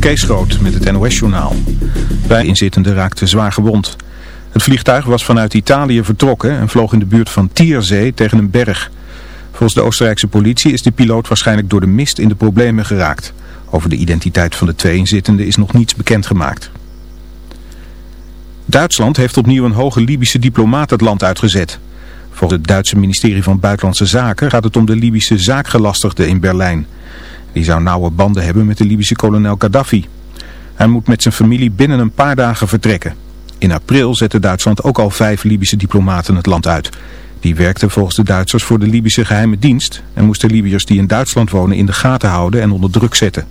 Kees Groot met het NOS-journaal. Bij inzittenden raakte zwaar gewond. Het vliegtuig was vanuit Italië vertrokken en vloog in de buurt van Tierzee tegen een berg. Volgens de Oostenrijkse politie is de piloot waarschijnlijk door de mist in de problemen geraakt. Over de identiteit van de twee inzittenden is nog niets bekendgemaakt. Duitsland heeft opnieuw een hoge Libische diplomaat het land uitgezet. Volgens het Duitse ministerie van Buitenlandse Zaken gaat het om de Libische zaakgelastigde in Berlijn. Die zou nauwe banden hebben met de Libische kolonel Gaddafi. Hij moet met zijn familie binnen een paar dagen vertrekken. In april zette Duitsland ook al vijf Libische diplomaten het land uit. Die werkten volgens de Duitsers voor de Libische geheime dienst en moesten Libiërs die in Duitsland wonen in de gaten houden en onder druk zetten.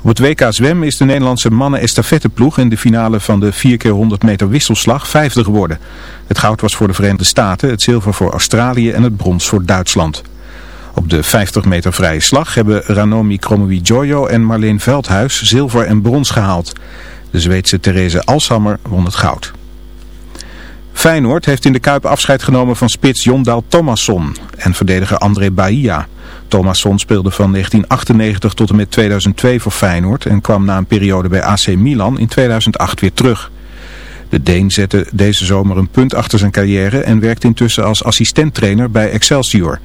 Op het WK zwem is de Nederlandse mannen estafetteploeg in de finale van de 4x100 meter wisselslag vijfde geworden. Het goud was voor de Verenigde Staten, het zilver voor Australië en het brons voor Duitsland. Op de 50 meter vrije slag hebben Ranomi Kromowidjojo en Marleen Veldhuis zilver en brons gehaald. De Zweedse Therese Alshammer won het goud. Feyenoord heeft in de Kuip afscheid genomen van spits Jondal Thomasson en verdediger André Bahia. Thomasson speelde van 1998 tot en met 2002 voor Feyenoord en kwam na een periode bij AC Milan in 2008 weer terug. De Deen zette deze zomer een punt achter zijn carrière en werkt intussen als assistenttrainer bij Excelsior.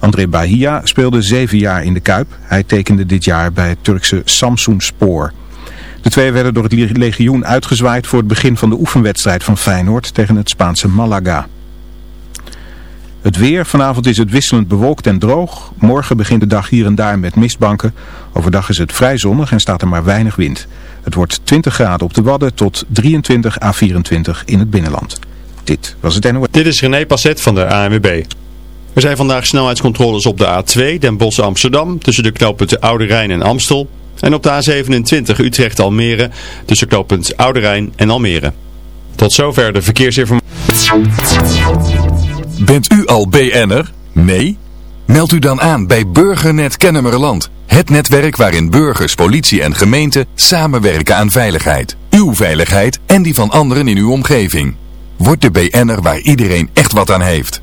André Bahia speelde zeven jaar in de Kuip. Hij tekende dit jaar bij het Turkse Samsun Spoor. De twee werden door het legioen uitgezwaaid voor het begin van de oefenwedstrijd van Feyenoord tegen het Spaanse Malaga. Het weer, vanavond is het wisselend bewolkt en droog. Morgen begint de dag hier en daar met mistbanken. Overdag is het vrij zonnig en staat er maar weinig wind. Het wordt 20 graden op de Wadden tot 23 à 24 in het binnenland. Dit was het NOS. Dit is René Passet van de ANWB. Er zijn vandaag snelheidscontroles op de A2 Den Bosch Amsterdam tussen de knooppunten Oude Rijn en Amstel. En op de A27 Utrecht-Almere tussen knooppunt Oude Rijn en Almere. Tot zover de verkeersinformatie. Bent u al BN'er? Nee? Meld u dan aan bij Burgernet Kennemerland. Het netwerk waarin burgers, politie en gemeente samenwerken aan veiligheid. Uw veiligheid en die van anderen in uw omgeving. Word de BN'er waar iedereen echt wat aan heeft.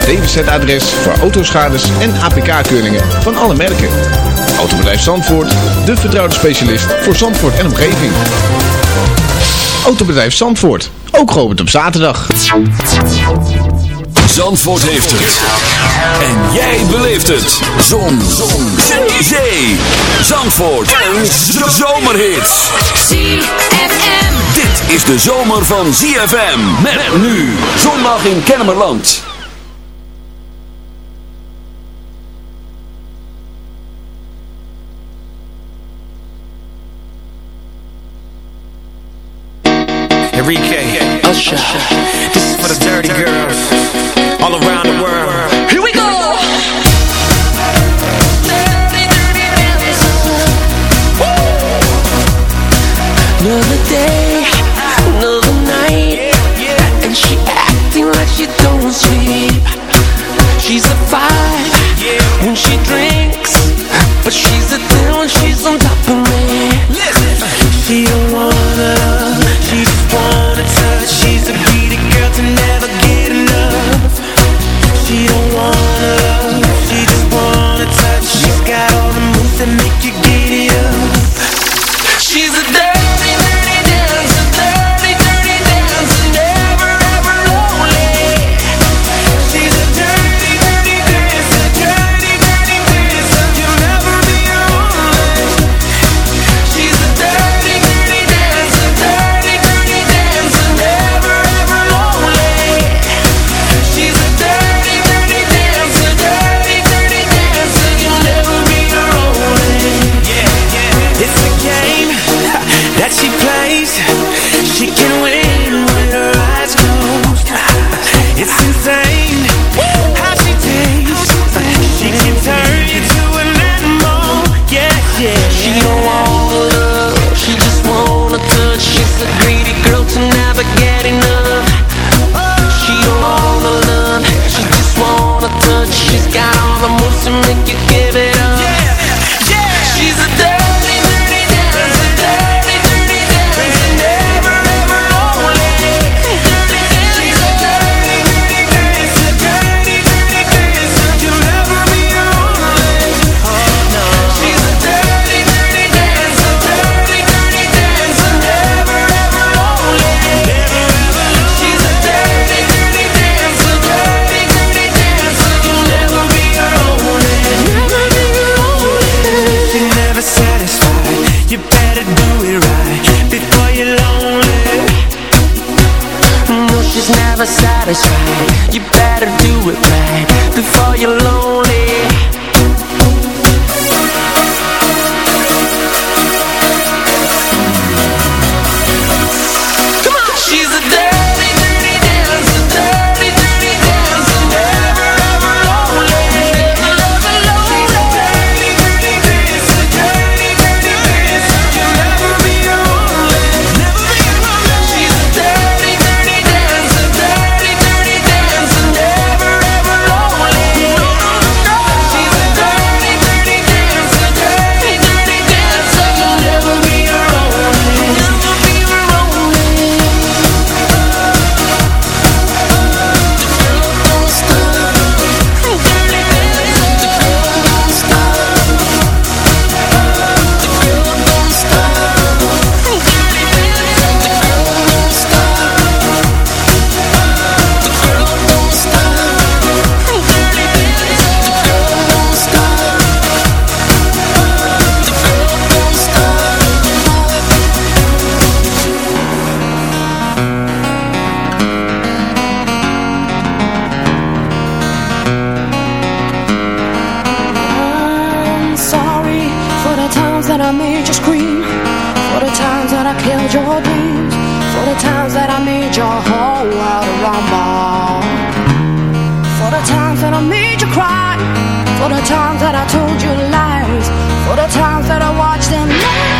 DWZ-adres voor autoschades en APK-keuringen van alle merken. Autobedrijf Zandvoort, de vertrouwde specialist voor Zandvoort en omgeving. Autobedrijf Zandvoort, ook geopend op zaterdag. Zandvoort heeft het. En jij beleeft het. Zon. Zon. Zee. Zee. Zandvoort. Een zomerhit. ZFM. Dit is de zomer van ZFM. Met nu. Zondag in Kennemerland. This is for the dirty girls all around the world. Here we go. Another day, another night And she acting like she don't sleep She's a five when she drinks But she's For the times that I told you lies. For the times that I watched them lie.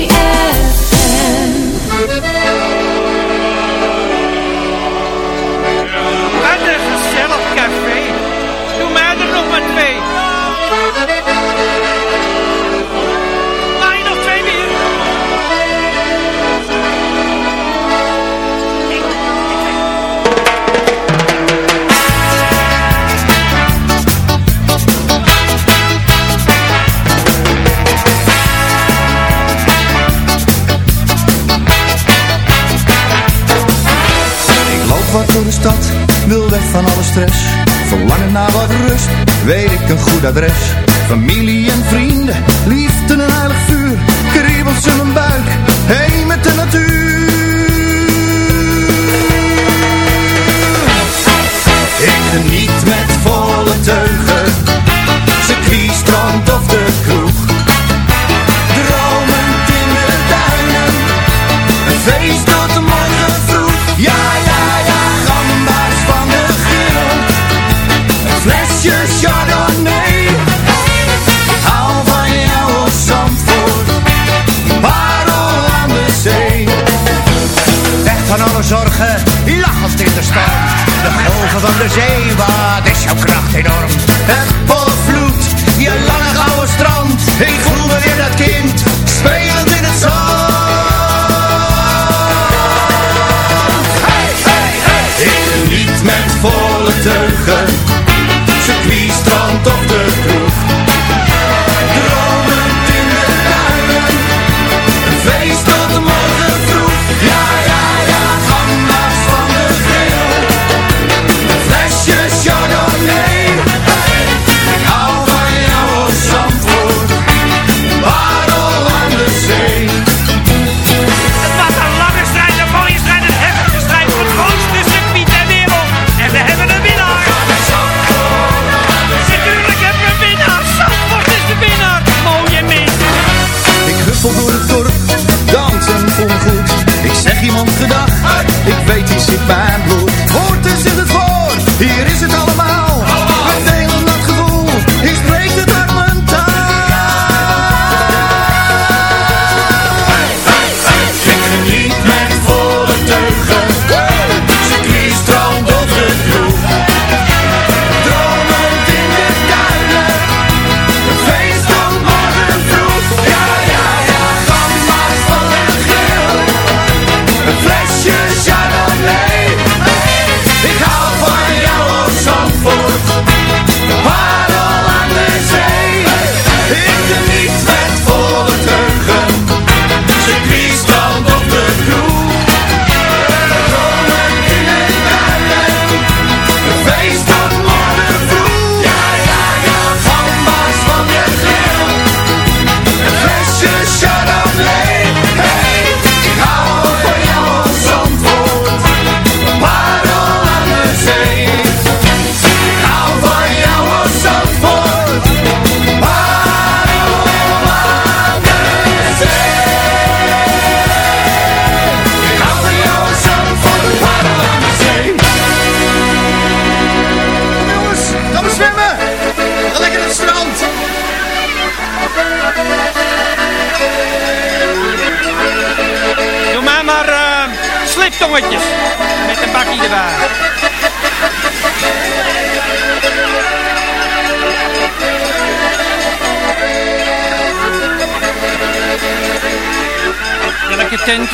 wil weg van alle stress. Verlangen naar wat rust, weet ik een goed adres. Familie en vrienden, liefde en heilig vuur. Kriebels in mijn buik, heen met de natuur. van de zee, wat is jouw kracht enorm? Het volle vloed, je lange gouden strand, ik voel me weer dat kind, spelend in het zand. Hey, hey, hey! Ik niet met volle teugen, circuit, strand of de kroeg. goodbye,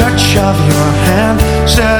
Touch of your hand. Says